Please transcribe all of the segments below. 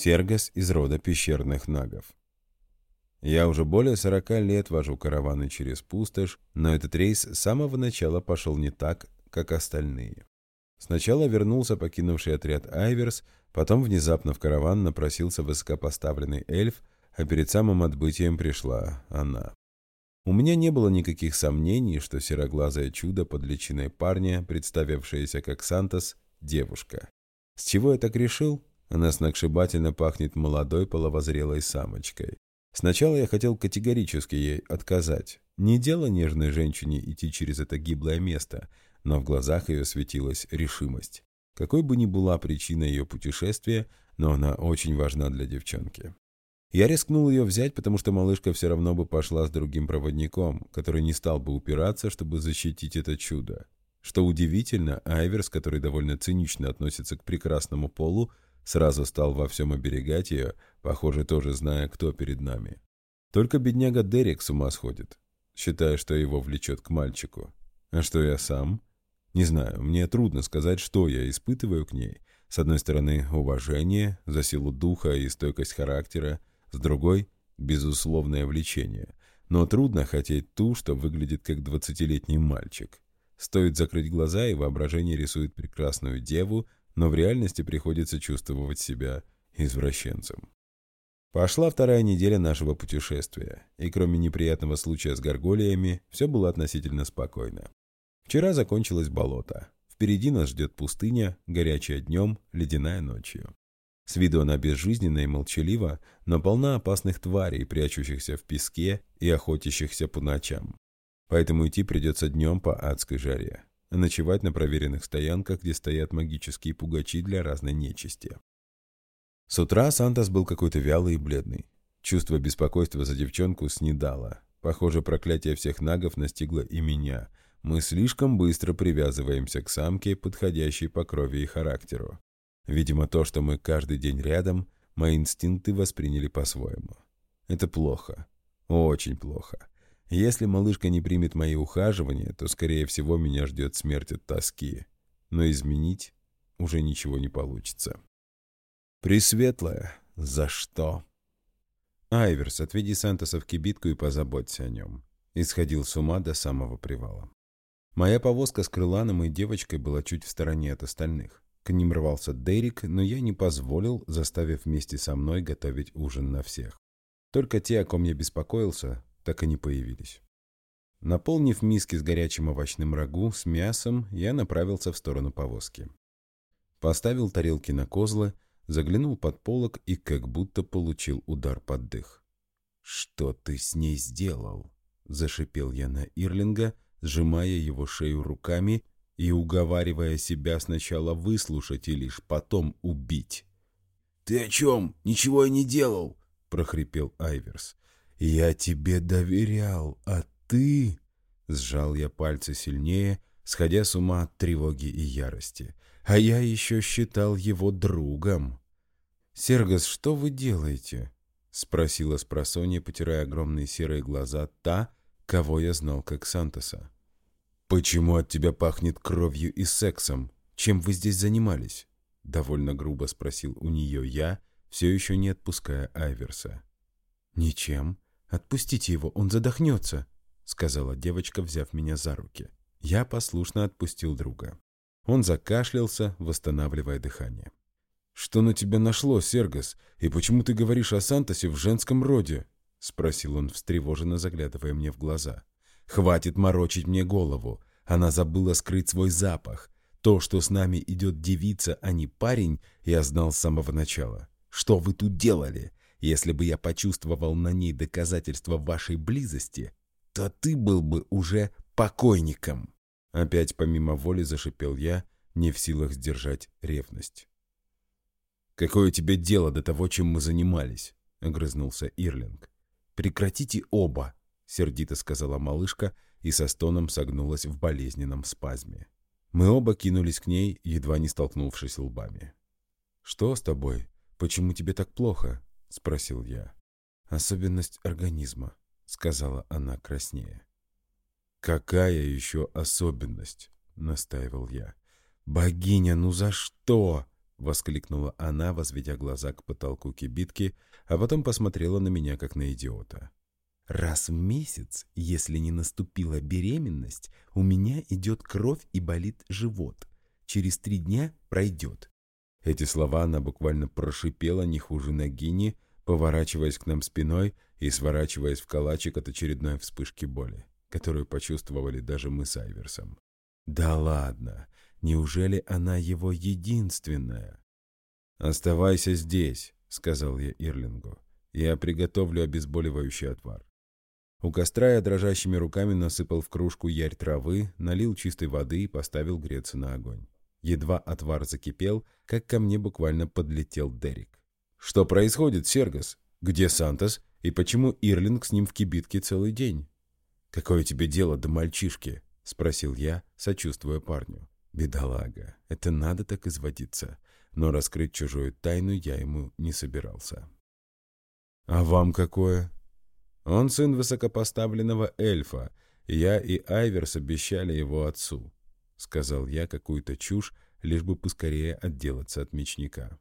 Сергас из рода пещерных нагов. Я уже более сорока лет вожу караваны через пустошь, но этот рейс с самого начала пошел не так, как остальные. Сначала вернулся покинувший отряд Айверс, потом внезапно в караван напросился высокопоставленный эльф, а перед самым отбытием пришла она. У меня не было никаких сомнений, что сероглазое чудо под личиной парня, представившееся как Сантос, девушка. С чего я так решил? Она сногсшибательно пахнет молодой половозрелой самочкой. Сначала я хотел категорически ей отказать. Не дело нежной женщине идти через это гиблое место, но в глазах ее светилась решимость. Какой бы ни была причина ее путешествия, но она очень важна для девчонки. Я рискнул ее взять, потому что малышка все равно бы пошла с другим проводником, который не стал бы упираться, чтобы защитить это чудо. Что удивительно, Айверс, который довольно цинично относится к прекрасному полу, Сразу стал во всем оберегать ее, похоже, тоже зная, кто перед нами. Только бедняга Дерек с ума сходит, считая, что его влечет к мальчику. А что я сам? Не знаю, мне трудно сказать, что я испытываю к ней. С одной стороны, уважение за силу духа и стойкость характера, с другой — безусловное влечение. Но трудно хотеть ту, что выглядит как двадцатилетний мальчик. Стоит закрыть глаза, и воображение рисует прекрасную деву, но в реальности приходится чувствовать себя извращенцем. Пошла вторая неделя нашего путешествия, и кроме неприятного случая с горголиями, все было относительно спокойно. Вчера закончилось болото. Впереди нас ждет пустыня, горячая днем, ледяная ночью. С виду она безжизненна и молчалива, но полна опасных тварей, прячущихся в песке и охотящихся по ночам. Поэтому идти придется днем по адской жаре ночевать на проверенных стоянках, где стоят магические пугачи для разной нечисти. С утра Сантос был какой-то вялый и бледный. Чувство беспокойства за девчонку снедало. Похоже, проклятие всех нагов настигло и меня. Мы слишком быстро привязываемся к самке, подходящей по крови и характеру. Видимо, то, что мы каждый день рядом, мои инстинкты восприняли по-своему. Это плохо. Очень плохо. Если малышка не примет мои ухаживания, то, скорее всего, меня ждет смерть от тоски. Но изменить уже ничего не получится. Пресветлая, за что? Айверс, отведи Сантоса в кибитку и позаботься о нем. Исходил с ума до самого привала. Моя повозка с крыланом и девочкой была чуть в стороне от остальных. К ним рвался Дерек, но я не позволил, заставив вместе со мной готовить ужин на всех. Только те, о ком я беспокоился, так и не появились. Наполнив миски с горячим овощным рагу с мясом, я направился в сторону повозки. Поставил тарелки на козлы, заглянул под полок и как будто получил удар под дых. «Что ты с ней сделал?» — зашипел я на Ирлинга, сжимая его шею руками и уговаривая себя сначала выслушать и лишь потом убить. «Ты о чем? Ничего я не делал!» — прохрипел Айверс. «Я тебе доверял, а ты...» Сжал я пальцы сильнее, сходя с ума от тревоги и ярости. А я еще считал его другом. «Сергас, что вы делаете?» — спросила спросонья, потирая огромные серые глаза та, кого я знал как Сантоса. «Почему от тебя пахнет кровью и сексом? Чем вы здесь занимались?» — довольно грубо спросил у нее я, все еще не отпуская Айверса. «Ничем. «Отпустите его, он задохнется», — сказала девочка, взяв меня за руки. Я послушно отпустил друга. Он закашлялся, восстанавливая дыхание. «Что на тебя нашло, Сергас? И почему ты говоришь о Сантосе в женском роде?» — спросил он, встревоженно заглядывая мне в глаза. «Хватит морочить мне голову. Она забыла скрыть свой запах. То, что с нами идет девица, а не парень, я знал с самого начала. Что вы тут делали? Если бы я почувствовал на ней доказательства вашей близости, то ты был бы уже покойником. Опять помимо воли зашипел я, не в силах сдержать ревность. «Какое тебе дело до того, чем мы занимались?» — огрызнулся Ирлинг. «Прекратите оба!» — сердито сказала малышка и со стоном согнулась в болезненном спазме. Мы оба кинулись к ней, едва не столкнувшись лбами. «Что с тобой? Почему тебе так плохо?» — спросил я. «Особенность организма», — сказала она краснее. «Какая еще особенность?» — настаивал я. «Богиня, ну за что?» —— воскликнула она, возведя глаза к потолку кибитки, а потом посмотрела на меня, как на идиота. «Раз в месяц, если не наступила беременность, у меня идет кровь и болит живот. Через три дня пройдет». Эти слова она буквально прошипела не хуже Нагини, поворачиваясь к нам спиной и сворачиваясь в калачик от очередной вспышки боли, которую почувствовали даже мы с Айверсом. «Да ладно! Неужели она его единственная? «Оставайся здесь», — сказал я Ирлингу. «Я приготовлю обезболивающий отвар». У костра я дрожащими руками насыпал в кружку ярь травы, налил чистой воды и поставил греться на огонь. Едва отвар закипел, как ко мне буквально подлетел Дерек. «Что происходит, Сергас? Где Сантос? И почему Ирлинг с ним в кибитке целый день?» «Какое тебе дело до мальчишки?» — спросил я, сочувствуя парню. Бедолага, это надо так изводиться. Но раскрыть чужую тайну я ему не собирался. «А вам какое?» «Он сын высокопоставленного эльфа. Я и Айверс обещали его отцу», — сказал я какую-то чушь, лишь бы поскорее отделаться от мечника.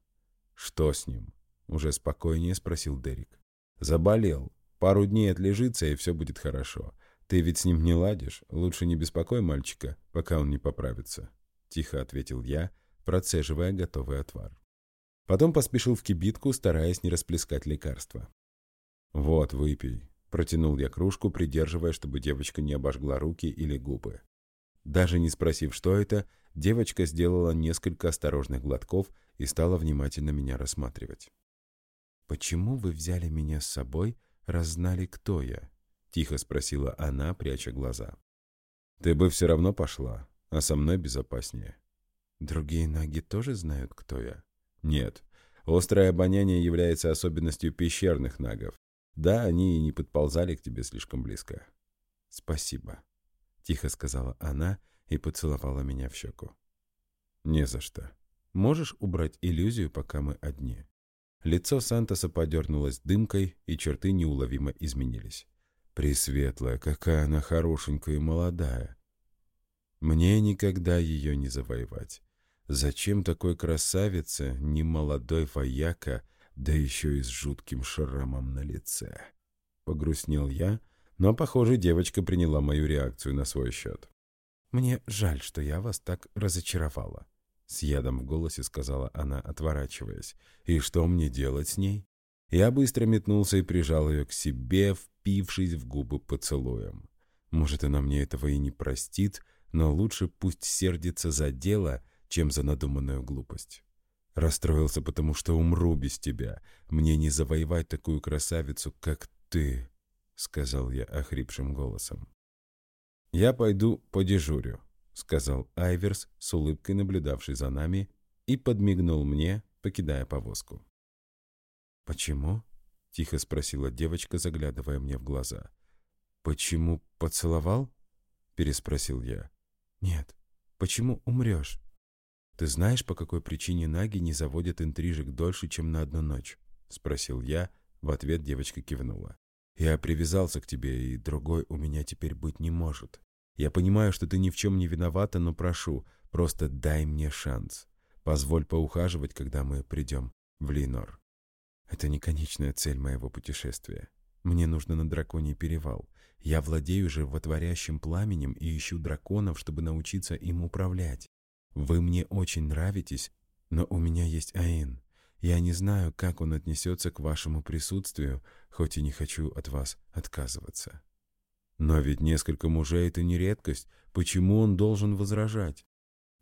«Что с ним?» — уже спокойнее спросил Дерек. «Заболел. Пару дней отлежится, и все будет хорошо. Ты ведь с ним не ладишь. Лучше не беспокой мальчика, пока он не поправится». — тихо ответил я, процеживая готовый отвар. Потом поспешил в кибитку, стараясь не расплескать лекарства. «Вот, выпей», — протянул я кружку, придерживая, чтобы девочка не обожгла руки или губы. Даже не спросив, что это, девочка сделала несколько осторожных глотков и стала внимательно меня рассматривать. «Почему вы взяли меня с собой, раз знали, кто я?» — тихо спросила она, пряча глаза. «Ты бы все равно пошла а со мной безопаснее. Другие наги тоже знают, кто я? Нет. Острое обоняние является особенностью пещерных нагов. Да, они и не подползали к тебе слишком близко. Спасибо, тихо сказала она и поцеловала меня в щеку. Не за что. Можешь убрать иллюзию, пока мы одни? Лицо Сантоса подернулось дымкой, и черты неуловимо изменились. Пресветлая, какая она хорошенькая и молодая. Мне никогда ее не завоевать. Зачем такой красавице, не молодой вояка, да еще и с жутким шрамом на лице? Погрустнел я, но, похоже, девочка приняла мою реакцию на свой счет. «Мне жаль, что я вас так разочаровала», — с ядом в голосе сказала она, отворачиваясь. «И что мне делать с ней?» Я быстро метнулся и прижал ее к себе, впившись в губы поцелуем. Может, она мне этого и не простит, — но лучше пусть сердится за дело, чем за надуманную глупость. Расстроился, потому что умру без тебя. Мне не завоевать такую красавицу, как ты, — сказал я охрипшим голосом. «Я пойду по дежурю», — сказал Айверс, с улыбкой наблюдавший за нами, и подмигнул мне, покидая повозку. «Почему?» — тихо спросила девочка, заглядывая мне в глаза. «Почему поцеловал?» — переспросил я. «Нет. Почему умрешь?» «Ты знаешь, по какой причине наги не заводят интрижек дольше, чем на одну ночь?» — спросил я. В ответ девочка кивнула. «Я привязался к тебе, и другой у меня теперь быть не может. Я понимаю, что ты ни в чем не виновата, но прошу, просто дай мне шанс. Позволь поухаживать, когда мы придем в Линор. Это не конечная цель моего путешествия. Мне нужно на драконий перевал. Я владею животворящим пламенем и ищу драконов, чтобы научиться им управлять. Вы мне очень нравитесь, но у меня есть Аин. Я не знаю, как он отнесется к вашему присутствию, хоть и не хочу от вас отказываться. Но ведь несколько мужей — это не редкость. Почему он должен возражать?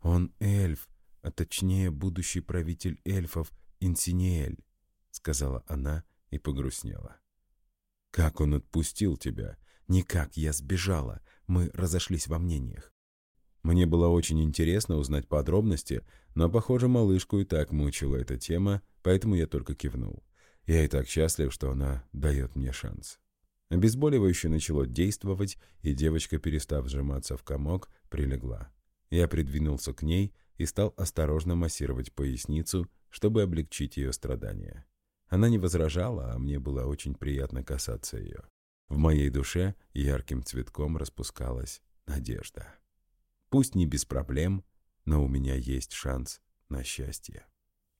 Он эльф, а точнее будущий правитель эльфов Инсинеэль, — сказала она и погрустнела. Как он отпустил тебя? Никак, я сбежала. Мы разошлись во мнениях. Мне было очень интересно узнать подробности, но, похоже, малышку и так мучила эта тема, поэтому я только кивнул. Я и так счастлив, что она дает мне шанс. Обезболивающее начало действовать, и девочка, перестав сжиматься в комок, прилегла. Я придвинулся к ней и стал осторожно массировать поясницу, чтобы облегчить ее страдания. Она не возражала, а мне было очень приятно касаться ее. В моей душе ярким цветком распускалась надежда. Пусть не без проблем, но у меня есть шанс на счастье.